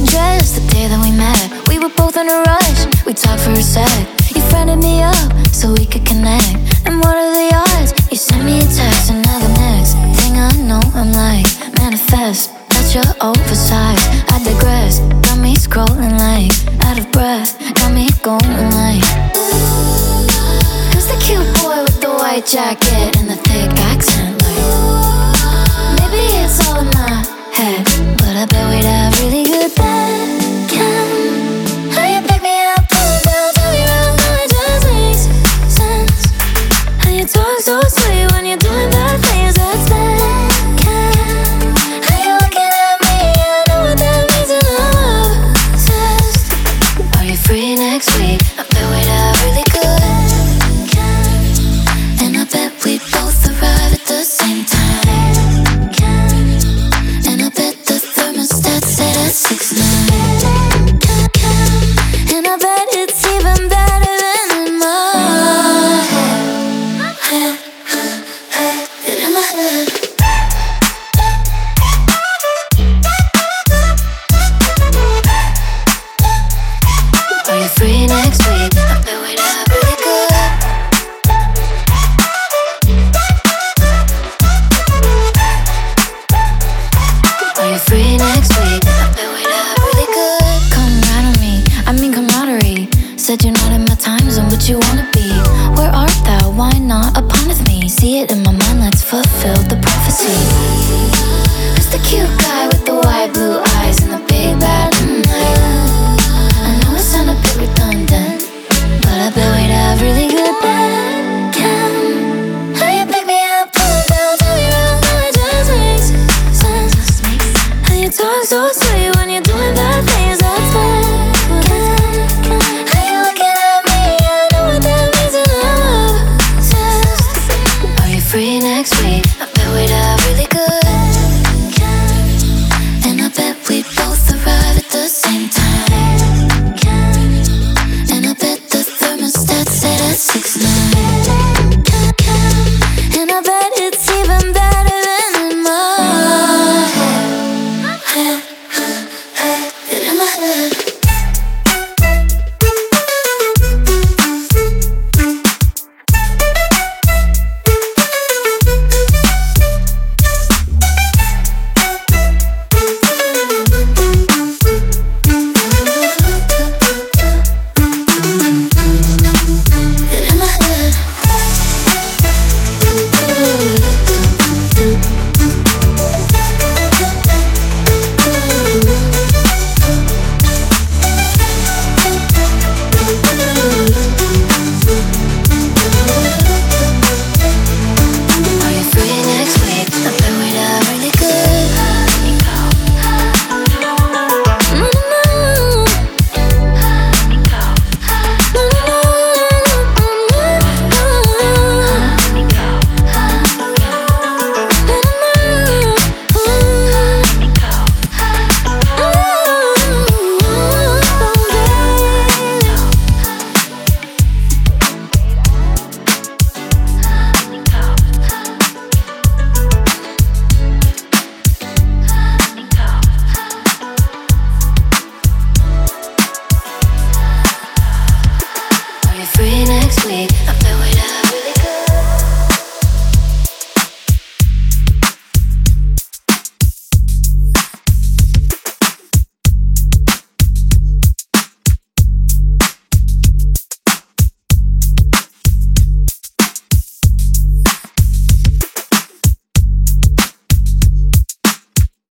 and dressed the day that we met. We were both in a rush, we talked for a sec. You friended me up so we could connect. And what are the odds? You sent me a text, and now the next thing I know, I'm like, manifest that you're oversized. I digress, got me scrolling like out of breath, got me going like. Who's the cute boy with the white jacket and the thick accent? Like, maybe it's all in my head, but I bet we'd have really. Next week? so, so